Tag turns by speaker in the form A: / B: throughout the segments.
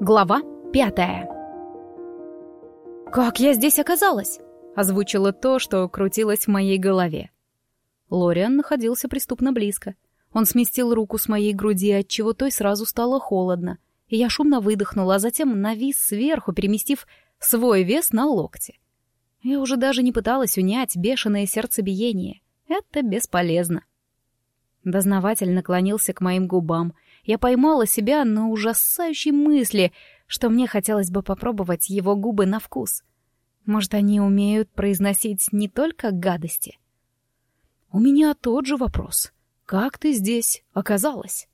A: Глава пятая. «Как я здесь оказалась?» — озвучила то, что крутилось в моей голове. Лориан находился преступно близко. Он сместил руку с моей груди, отчего той сразу стало холодно, и я шумно выдохнула, а затем навис сверху, переместив свой вес на локти. Я уже даже не пыталась унять бешеное сердцебиение. Это бесполезно. Дознаватель наклонился к моим губам — я поймала себя на ужасающей мысли, что мне хотелось бы попробовать его губы на вкус. Может, они умеют произносить не только гадости? У меня тот же вопрос. Как ты здесь оказалась?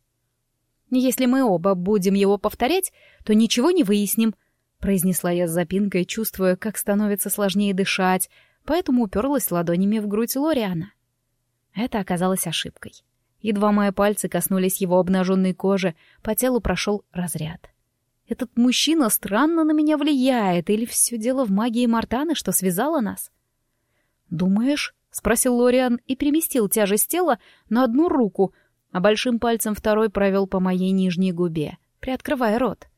A: Если мы оба будем его повторять, то ничего не выясним, произнесла я с запинкой, чувствуя, как становится сложнее дышать, поэтому уперлась ладонями в грудь Лориана. Это оказалось ошибкой. Едва мои пальцы коснулись его обнаженной кожи, по телу прошел разряд. Этот мужчина странно на меня влияет, или все дело в магии Мартаны, что связала нас? «Думаешь?» — спросил Лориан и переместил тяжесть тела на одну руку, а большим пальцем второй провел по моей нижней губе, приоткрывая рот.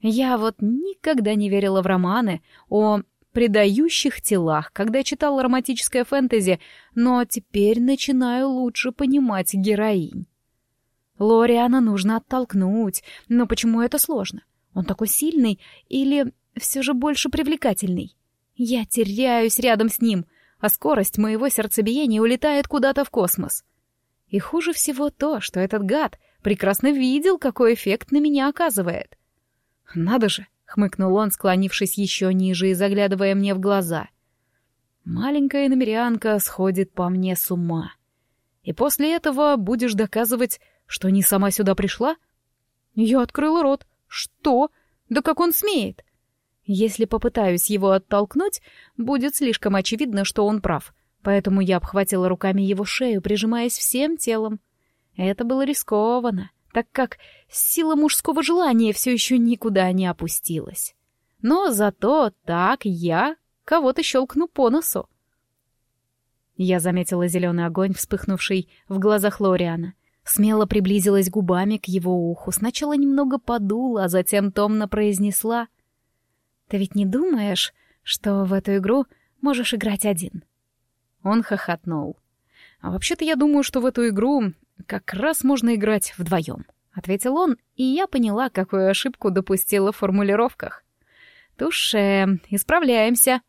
A: Я вот никогда не верила в романы о предающих телах, когда читал романтическое фэнтези, но теперь начинаю лучше понимать героинь. Лориана нужно оттолкнуть, но почему это сложно? Он такой сильный или все же больше привлекательный? Я теряюсь рядом с ним, а скорость моего сердцебиения улетает куда-то в космос. И хуже всего то, что этот гад прекрасно видел, какой эффект на меня оказывает. Надо же, хмыкнул он, склонившись еще ниже и заглядывая мне в глаза. Маленькая намерянка сходит по мне с ума. И после этого будешь доказывать, что не сама сюда пришла? Я открыла рот. Что? Да как он смеет? Если попытаюсь его оттолкнуть, будет слишком очевидно, что он прав. Поэтому я обхватила руками его шею, прижимаясь всем телом. Это было рискованно так как сила мужского желания все еще никуда не опустилась. Но зато так я кого-то щелкну по носу. Я заметила зеленый огонь, вспыхнувший в глазах Лориана. Смело приблизилась губами к его уху, сначала немного подула, а затем томно произнесла. «Ты ведь не думаешь, что в эту игру можешь играть один?» Он хохотнул. «А вообще-то я думаю, что в эту игру как раз можно играть вдвоем», — ответил он, и я поняла, какую ошибку допустила в формулировках. «Туше, исправляемся».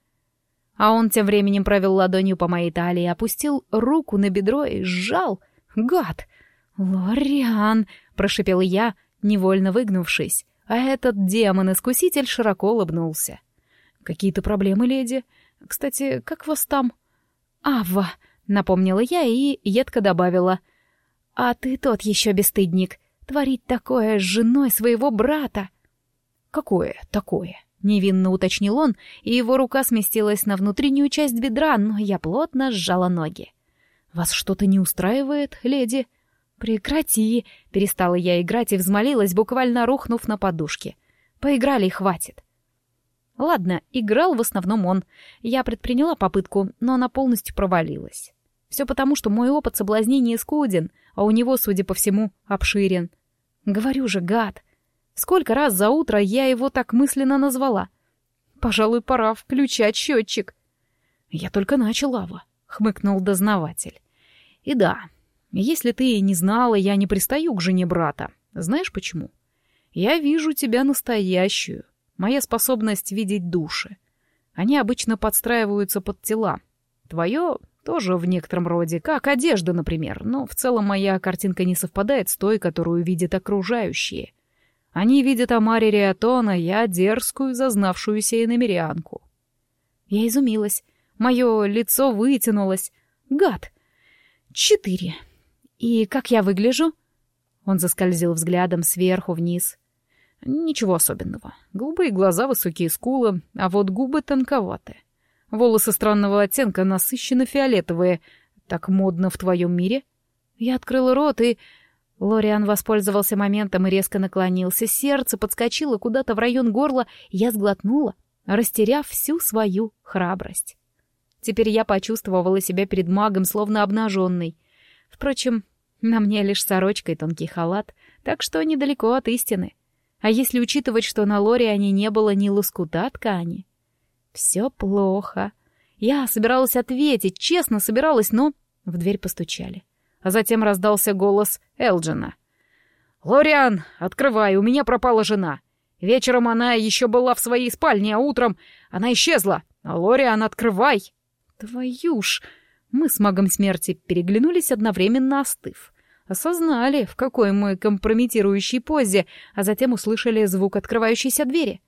A: А он тем временем провел ладонью по моей талии, опустил руку на бедро и сжал. «Гад!» «Лориан!» — прошипел я, невольно выгнувшись, а этот демон-искуситель широко улыбнулся. «Какие-то проблемы, леди? Кстати, как вас там?» «Ава!» — напомнила я и едко добавила. А ты тот еще бесстыдник. Творить такое с женой своего брата. Какое такое? Невинно уточнил он, и его рука сместилась на внутреннюю часть бедра, но я плотно сжала ноги. «Вас что-то не устраивает, леди?» «Прекрати!» — перестала я играть и взмолилась, буквально рухнув на подушке. «Поиграли и хватит!» Ладно, играл в основном он. Я предприняла попытку, но она полностью провалилась. Все потому, что мой опыт соблазнения скуден, а у него, судя по всему, обширен. Говорю же, гад. Сколько раз за утро я его так мысленно назвала? Пожалуй, пора включать счетчик. Я только начал, Ава, хмыкнул дознаватель. И да, если ты не знала, я не пристаю к жене брата. Знаешь почему? Я вижу тебя настоящую. Моя способность видеть души. Они обычно подстраиваются под тела. Твое тоже в некотором роде, как одежда, например, но в целом моя картинка не совпадает с той, которую видят окружающие. Они видят Амари Риатона, я дерзкую, зазнавшуюся иномерянку. Я изумилась. Мое лицо вытянулось. Гад! Четыре. И как я выгляжу? Он заскользил взглядом сверху вниз. Ничего особенного. Голубые глаза, высокие скулы, а вот губы тонковаты. Волосы странного оттенка, насыщенно фиолетовые. Так модно в твоем мире? Я открыла рот и... Лориан воспользовался моментом и резко наклонился. Сердце подскочило куда-то в район горла, и я сглотнула, растеряв всю свою храбрость. Теперь я почувствовала себя перед магом, словно обнаженной. Впрочем, на мне лишь сорочка и тонкий халат, так что недалеко от истины. А если учитывать, что на Лориане не было ни лоскута ткани? Все плохо. Я собиралась ответить, честно собиралась, но в дверь постучали. А затем раздался голос Элджина. «Лориан, открывай, у меня пропала жена. Вечером она еще была в своей спальне, а утром она исчезла. А Лориан, открывай!» «Твою ж!» Мы с магом смерти переглянулись, одновременно остыв. Осознали, в какой мы компрометирующей позе, а затем услышали звук открывающейся двери.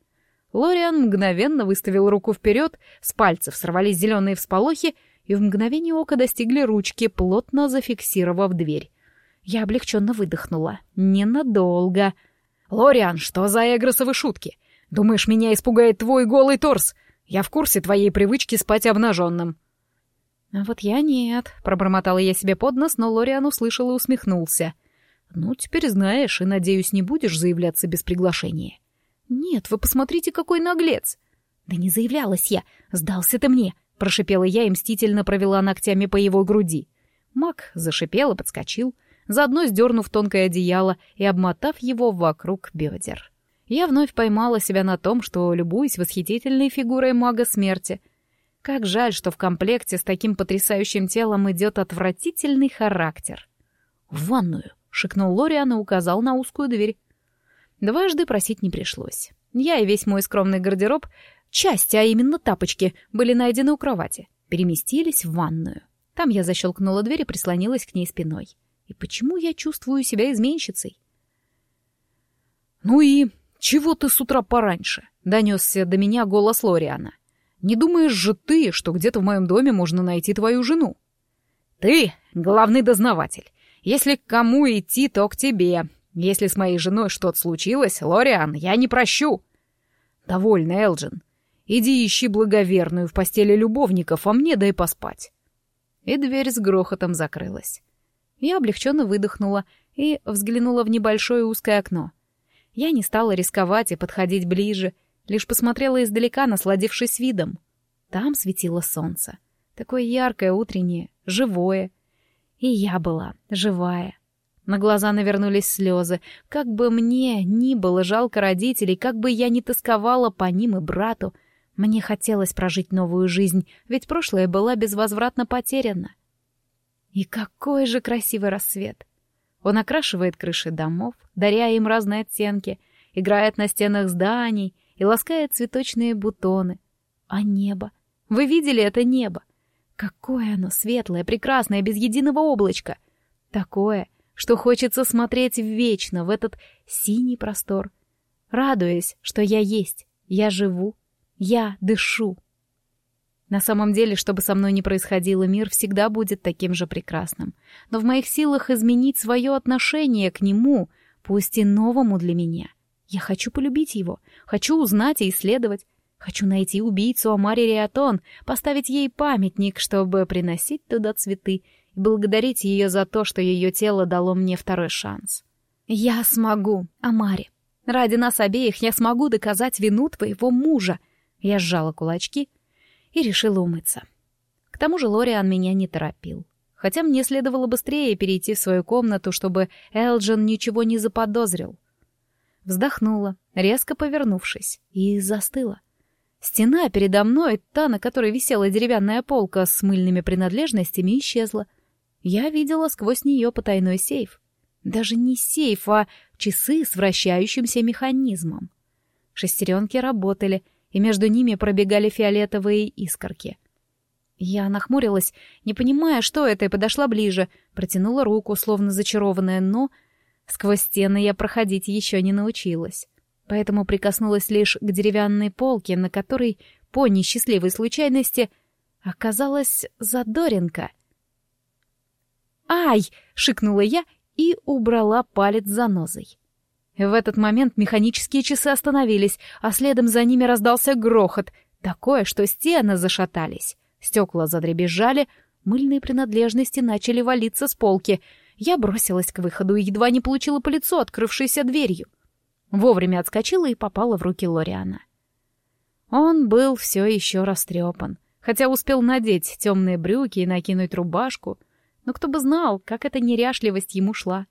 A: Лориан мгновенно выставил руку вперед, с пальцев сорвались зеленые всполохи и в мгновение ока достигли ручки, плотно зафиксировав дверь. Я облегченно выдохнула. Ненадолго. «Лориан, что за эгросовы шутки? Думаешь, меня испугает твой голый торс? Я в курсе твоей привычки спать обнаженным». «А вот я нет», — пробормотала я себе под нос, но Лориан услышал и усмехнулся. «Ну, теперь знаешь, и, надеюсь, не будешь заявляться без приглашения». «Нет, вы посмотрите, какой наглец!» «Да не заявлялась я, сдался ты мне!» — прошипела я и мстительно провела ногтями по его груди. Мак зашипел и подскочил, заодно сдернув тонкое одеяло и обмотав его вокруг бедер. Я вновь поймала себя на том, что любуюсь восхитительной фигурой мага смерти. Как жаль, что в комплекте с таким потрясающим телом идет отвратительный характер. «В ванную!» — шикнул Лориан и указал на узкую дверь. Дважды просить не пришлось. Я и весь мой скромный гардероб, части, а именно тапочки, были найдены у кровати, переместились в ванную. Там я защелкнула дверь и прислонилась к ней спиной. И почему я чувствую себя изменщицей? «Ну и чего ты с утра пораньше?» — донесся до меня голос Лориана. «Не думаешь же ты, что где-то в моем доме можно найти твою жену?» «Ты — главный дознаватель. Если к кому идти, то к тебе. Если с моей женой что-то случилось, Лориан, я не прощу. Довольно, Элджин. Иди ищи благоверную в постели любовников, а мне дай поспать. И дверь с грохотом закрылась. Я облегченно выдохнула и взглянула в небольшое узкое окно. Я не стала рисковать и подходить ближе, лишь посмотрела издалека, насладившись видом. Там светило солнце. Такое яркое, утреннее, живое. И я была живая. На глаза навернулись слезы. Как бы мне ни было жалко родителей, как бы я ни тосковала по ним и брату, мне хотелось прожить новую жизнь, ведь прошлое была безвозвратно потеряна. И какой же красивый рассвет! Он окрашивает крыши домов, даря им разные оттенки, играет на стенах зданий и ласкает цветочные бутоны. А небо? Вы видели это небо? Какое оно светлое, прекрасное, без единого облачка! Такое, что хочется смотреть вечно в этот синий простор, радуясь, что я есть, я живу, я дышу. На самом деле, что бы со мной ни происходило, мир всегда будет таким же прекрасным. Но в моих силах изменить свое отношение к нему, пусть и новому для меня. Я хочу полюбить его, хочу узнать и исследовать, хочу найти убийцу Амари Риатон, поставить ей памятник, чтобы приносить туда цветы и благодарить ее за то, что ее тело дало мне второй шанс. «Я смогу, Амари. Ради нас обеих я смогу доказать вину твоего мужа». Я сжала кулачки и решила умыться. К тому же Лориан меня не торопил. Хотя мне следовало быстрее перейти в свою комнату, чтобы Элджин ничего не заподозрил. Вздохнула, резко повернувшись, и застыла. Стена передо мной, та, на которой висела деревянная полка с мыльными принадлежностями, исчезла — я видела сквозь нее потайной сейф. Даже не сейф, а часы с вращающимся механизмом. Шестеренки работали, и между ними пробегали фиолетовые искорки. Я нахмурилась, не понимая, что это, и подошла ближе, протянула руку, словно зачарованная, но сквозь стены я проходить еще не научилась. Поэтому прикоснулась лишь к деревянной полке, на которой, по несчастливой случайности, оказалась задоринка — «Ай!» — шикнула я и убрала палец за нозой. В этот момент механические часы остановились, а следом за ними раздался грохот, такое, что стены зашатались. Стекла задребезжали, мыльные принадлежности начали валиться с полки. Я бросилась к выходу и едва не получила по лицу открывшейся дверью. Вовремя отскочила и попала в руки Лориана. Он был все еще растрепан, хотя успел надеть темные брюки и накинуть рубашку — но кто бы знал, как эта неряшливость ему шла.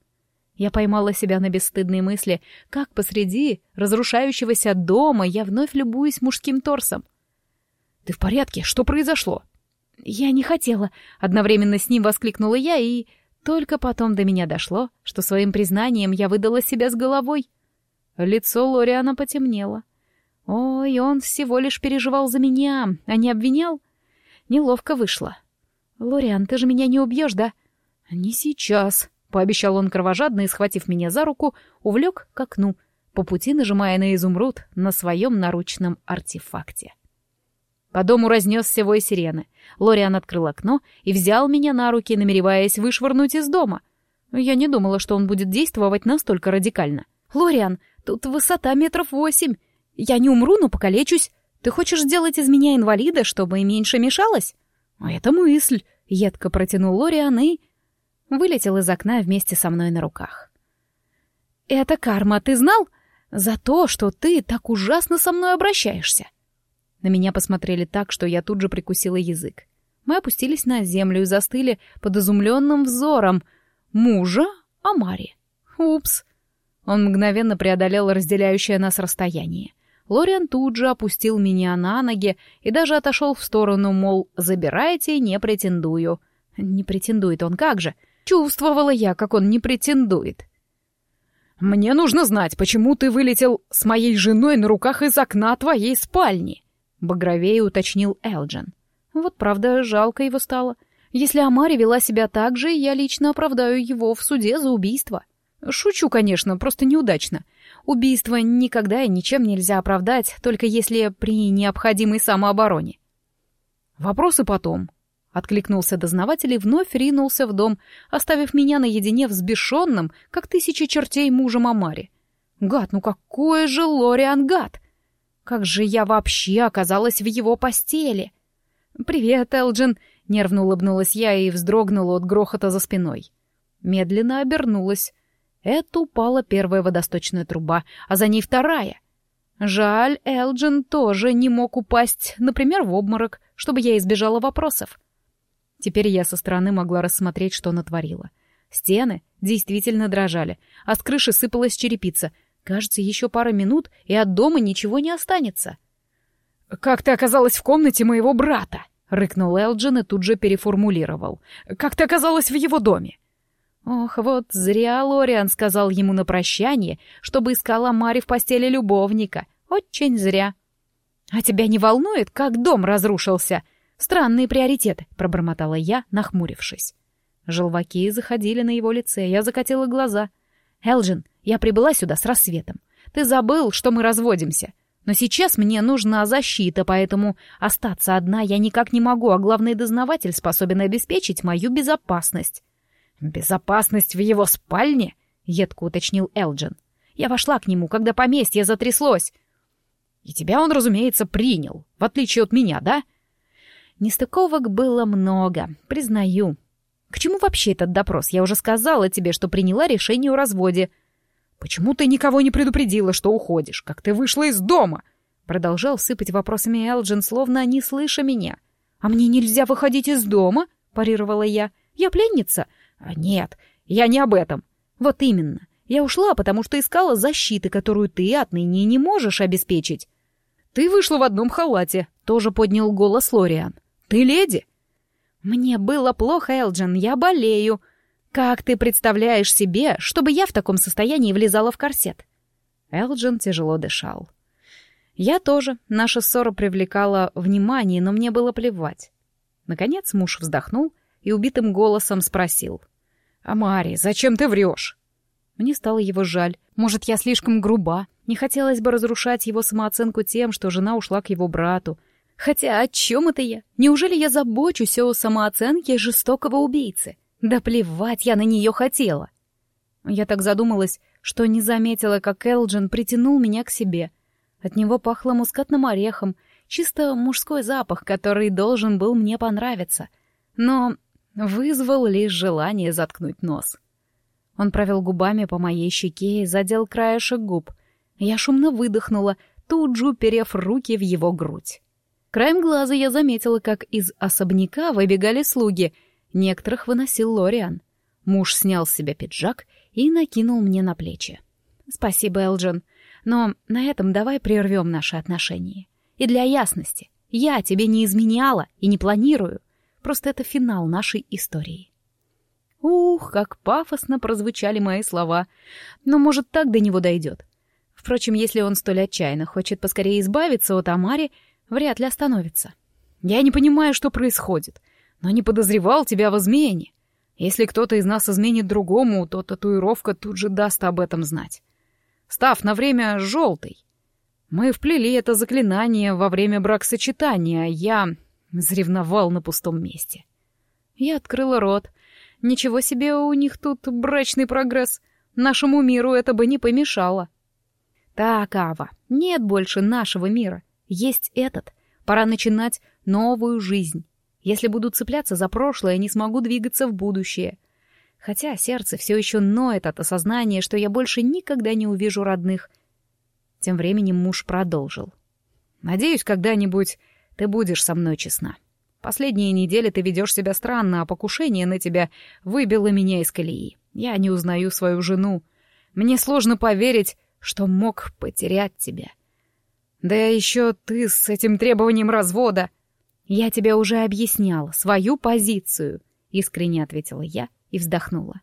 A: Я поймала себя на бесстыдной мысли, как посреди разрушающегося дома я вновь любуюсь мужским торсом.
B: «Ты в порядке? Что произошло?»
A: «Я не хотела», — одновременно с ним воскликнула я, и только потом до меня дошло, что своим признанием я выдала себя с головой. Лицо Лориана потемнело. Ой, он всего лишь переживал за меня, а не обвинял. Неловко вышло. «Лориан, ты же меня не убьешь, да?»
B: «Не сейчас», — пообещал он кровожадно и, схватив меня за руку, увлек к окну, по пути нажимая на изумруд на своем наручном артефакте. По дому разнесся вой сирены. Лориан открыл окно и взял меня на руки, намереваясь вышвырнуть из дома. Я не думала, что он будет действовать настолько радикально.
A: «Лориан, тут высота метров восемь. Я не умру, но покалечусь. Ты хочешь сделать из меня инвалида, чтобы меньше мешалось?»
B: «Это мысль», — едко протянул Лориан и
A: вылетел из окна вместе со мной на руках. «Это карма, ты знал? За то, что ты так ужасно со мной обращаешься!» На меня посмотрели так, что я тут же прикусила язык. Мы опустились на землю и застыли под изумленным взором мужа Амари. Упс! Он мгновенно преодолел разделяющее нас расстояние. Лориан тут же опустил меня на ноги и даже отошел в сторону, мол, забирайте, не претендую. Не претендует он, как же? Чувствовала я, как он не претендует.
B: «Мне нужно знать, почему ты вылетел с моей женой на руках из окна твоей спальни», — багровее уточнил Элджин.
A: Вот правда, жалко его стало. Если Амари вела себя так же, я лично оправдаю его в суде за убийство. Шучу, конечно, просто неудачно. Убийство никогда и ничем нельзя оправдать, только если при необходимой самообороне.
B: Вопросы потом,
A: Откликнулся дознаватель и вновь ринулся в дом, оставив меня наедине взбешенным, как тысячи чертей мужем Амари. Гад, ну какой же Лориан гад! Как же я вообще оказалась в его постели? «Привет, Элджин!» — нервно улыбнулась я и вздрогнула от грохота за спиной. Медленно обернулась. Это упала первая водосточная труба, а за ней вторая. Жаль, Элджин тоже не мог упасть, например, в обморок, чтобы я избежала вопросов. Теперь я со стороны могла рассмотреть, что натворила. Стены действительно дрожали, а с крыши сыпалась черепица. Кажется, еще пара минут, и от дома ничего не останется.
B: «Как ты оказалась в комнате моего брата?» — рыкнул Элджин и тут же переформулировал. «Как ты оказалась в его доме?»
A: Ох, вот зря Лориан сказал ему на прощание, чтобы искала Мари в постели любовника. Очень зря. «А тебя не волнует, как дом разрушился?» «Странные приоритеты», — пробормотала я, нахмурившись. Желваки заходили на его лице, я закатила глаза. «Элджин, я прибыла сюда с рассветом. Ты забыл, что мы разводимся. Но сейчас мне нужна защита, поэтому остаться одна я никак не могу, а главный дознаватель способен обеспечить мою безопасность».
B: «Безопасность в его спальне?» — едко уточнил Элджин. «Я вошла к нему, когда поместье затряслось». «И тебя он, разумеется, принял, в отличие от меня, да?»
A: Нестыковок было много, признаю. К чему вообще этот допрос? Я уже сказала тебе, что приняла решение о разводе.
B: Почему ты никого не предупредила, что уходишь? Как ты вышла из дома? Продолжал сыпать вопросами Элджин, словно не слыша меня.
A: А мне нельзя выходить из дома? Парировала я. Я пленница?
B: А нет, я не об этом.
A: Вот именно. Я ушла, потому что искала защиты, которую ты отныне не можешь обеспечить.
B: Ты вышла в одном халате, тоже поднял голос Лориан. Ты леди?»
A: «Мне было плохо, Элджин, я болею. Как ты представляешь себе, чтобы я в таком состоянии влезала в корсет?» Элджин тяжело дышал. Я тоже. Наша ссора привлекала внимание, но мне было плевать. Наконец муж вздохнул и убитым голосом спросил.
B: «Амари, зачем ты врешь?»
A: Мне стало его жаль. Может, я слишком груба. Не хотелось бы разрушать его самооценку тем, что жена ушла к его брату, Хотя о чем это я? Неужели я забочусь о самооценке жестокого убийцы? Да плевать я на нее хотела. Я так задумалась, что не заметила, как Элджин притянул меня к себе. От него пахло мускатным орехом, чисто мужской запах, который должен был мне понравиться. Но вызвал лишь желание заткнуть нос. Он провел губами по моей щеке и задел краешек губ. Я шумно выдохнула, тут же уперев руки в его грудь. Краем глаза я заметила, как из особняка выбегали слуги. Некоторых выносил Лориан. Муж снял с себя пиджак и накинул мне на плечи. «Спасибо, Элджин, но на этом давай прервем наши отношения. И для ясности, я тебе не изменяла и не планирую. Просто это финал нашей истории». Ух, как пафосно прозвучали мои слова. Но, может, так до него дойдет. Впрочем, если он столь отчаянно хочет поскорее избавиться от Амари, вряд ли остановится. Я не понимаю, что происходит, но не подозревал тебя в измене. Если кто-то из нас изменит другому, то татуировка тут же даст об этом знать. Став на время желтой. Мы вплели это заклинание во время бракосочетания, а я заревновал на пустом месте. Я открыла рот. Ничего себе у них тут брачный прогресс. Нашему миру это бы не помешало. Так, Ава, нет больше нашего мира. Есть этот. Пора начинать новую жизнь. Если буду цепляться за прошлое, не смогу двигаться в будущее. Хотя сердце все еще ноет от осознания, что я больше никогда не увижу родных. Тем временем муж продолжил. «Надеюсь, когда-нибудь ты будешь со мной честна. Последние недели ты ведешь себя странно, а покушение на тебя выбило меня из колеи. Я не узнаю свою жену. Мне сложно поверить, что мог потерять тебя. Да еще ты с этим требованием развода. «Я тебе уже объясняла свою позицию», — искренне ответила я и вздохнула.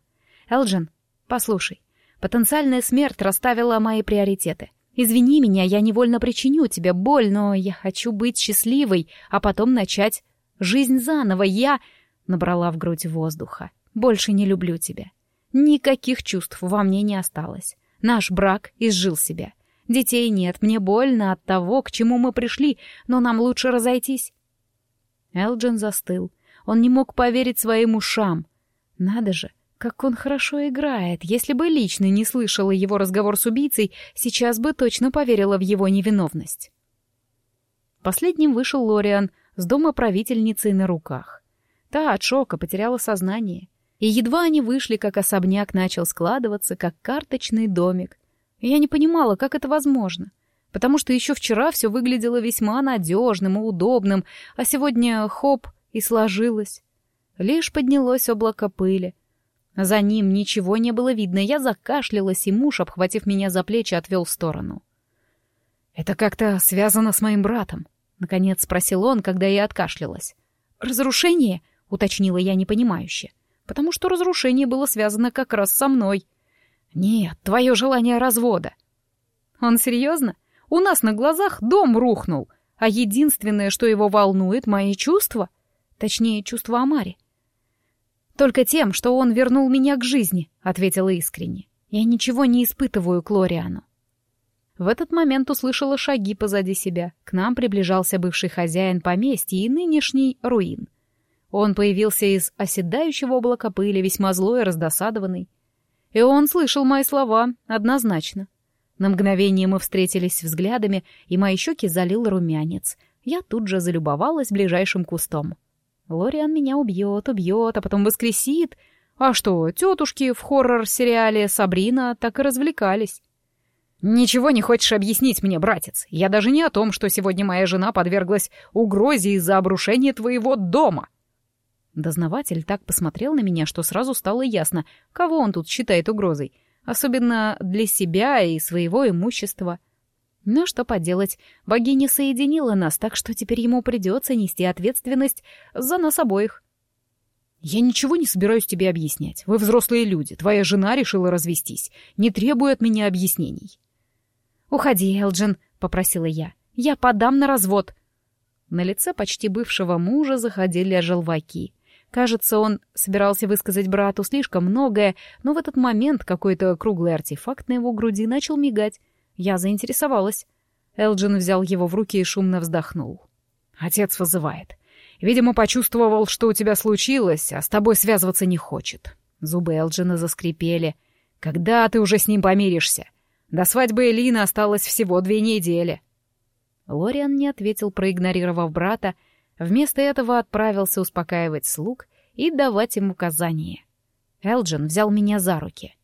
A: «Элджин, послушай, потенциальная смерть расставила мои приоритеты. Извини меня, я невольно причиню тебе боль, но я хочу быть счастливой, а потом начать жизнь заново. Я...» — набрала в грудь воздуха. «Больше не люблю тебя. Никаких чувств во мне не осталось. Наш брак изжил себя. Детей нет, мне больно от того, к чему мы пришли, но нам лучше разойтись. Элджин застыл. Он не мог поверить своим ушам. Надо же, как он хорошо играет. Если бы лично не слышала его разговор с убийцей, сейчас бы точно поверила в его невиновность. Последним вышел Лориан с дома правительницей на руках. Та от шока потеряла сознание. И едва они вышли, как особняк начал складываться, как карточный домик. я не понимала, как это возможно потому что еще вчера все выглядело весьма надежным и удобным, а сегодня хоп и сложилось. Лишь поднялось облако пыли. За ним ничего не было видно, я закашлялась, и муж, обхватив меня за плечи, отвел в сторону. «Это как-то связано с моим братом», — наконец спросил он, когда я откашлялась. «Разрушение?» — уточнила я непонимающе, потому что разрушение было связано как раз со мной. «Нет, твое желание развода». «Он серьезно?» У нас на глазах дом рухнул, а единственное, что его волнует, мои чувства, точнее, чувства Амари. «Только тем, что он вернул меня к жизни», — ответила искренне. «Я ничего не испытываю к Лориану». В этот момент услышала шаги позади себя. К нам приближался бывший хозяин поместья и нынешний руин. Он появился из оседающего облака пыли, весьма злой и раздосадованный. И он слышал мои слова однозначно. На мгновение мы встретились взглядами, и мои щеки залил румянец. Я тут же залюбовалась ближайшим кустом. Лориан меня убьет, убьет, а потом воскресит. А что, тетушки в хоррор-сериале «Сабрина» так и развлекались. «Ничего не хочешь объяснить мне, братец. Я даже не о том, что сегодня моя жена подверглась угрозе из-за обрушения твоего дома». Дознаватель так посмотрел на меня, что сразу стало ясно, кого он тут считает угрозой — особенно для себя и своего имущества. Но что поделать, богиня соединила нас, так что теперь ему придется нести ответственность за нас обоих. «Я ничего не собираюсь тебе объяснять. Вы взрослые люди, твоя жена решила развестись. Не требуй от меня объяснений». «Уходи, Элджин», — попросила я. «Я подам на развод». На лице почти бывшего мужа заходили желваки. Кажется, он собирался высказать брату слишком многое, но в этот момент какой-то круглый артефакт на его груди начал мигать. Я заинтересовалась. Элджин взял его в руки и шумно вздохнул. «Отец вызывает. Видимо, почувствовал, что у тебя случилось, а с тобой связываться не хочет». Зубы Элджина заскрипели. «Когда ты уже с ним помиришься? До свадьбы Элины осталось всего две недели». Лориан не ответил, проигнорировав брата, — Вместо этого отправился успокаивать слуг и давать им указания. Элджин взял меня за руки.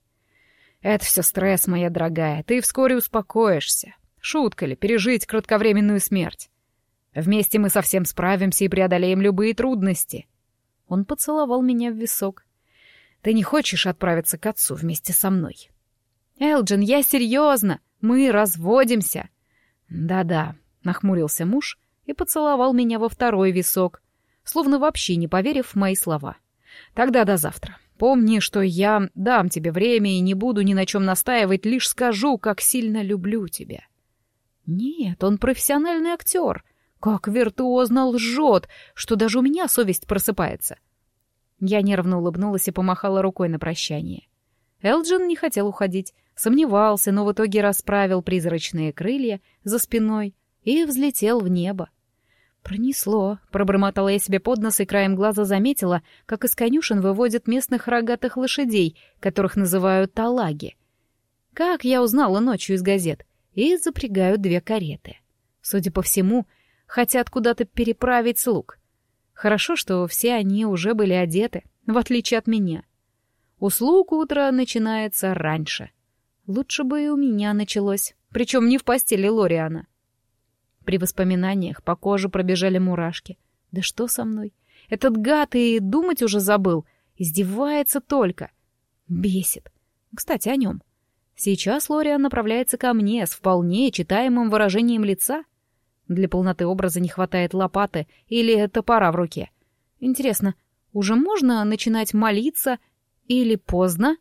A: «Это все стресс, моя дорогая, ты вскоре успокоишься. Шутка ли пережить кратковременную смерть? Вместе мы совсем справимся и преодолеем любые трудности». Он поцеловал меня в висок.
B: Ты не хочешь отправиться к отцу вместе со мной?»
A: «Элджин, я серьезно! Мы разводимся!»
B: «Да-да», — нахмурился муж и поцеловал меня во второй висок, словно вообще не поверив в мои слова. «Тогда до завтра. Помни, что я дам тебе время и не буду ни на чем настаивать, лишь скажу, как сильно люблю тебя». Нет, он профессиональный актер. Как виртуозно лжет, что даже у меня совесть просыпается. Я нервно улыбнулась и помахала рукой на прощание. Элджин не хотел уходить, сомневался, но в итоге расправил призрачные крылья за спиной и взлетел в небо. «Пронесло», — пробормотала я себе под нос и краем глаза заметила, как из конюшен выводят местных рогатых лошадей, которых называют талаги. Как я узнала ночью из газет, и запрягают две кареты. Судя по всему, хотят куда-то переправить слуг. Хорошо, что все они уже были одеты, в отличие от меня. У слуг утро начинается раньше. Лучше бы и у меня началось, причем не в постели Лориана. При воспоминаниях по коже пробежали мурашки. Да что со мной? Этот гад и думать уже забыл. Издевается только. Бесит. Кстати, о нем. Сейчас Лориан направляется ко мне с вполне читаемым выражением лица. Для полноты образа не хватает лопаты или топора в руке. Интересно, уже можно начинать молиться или поздно?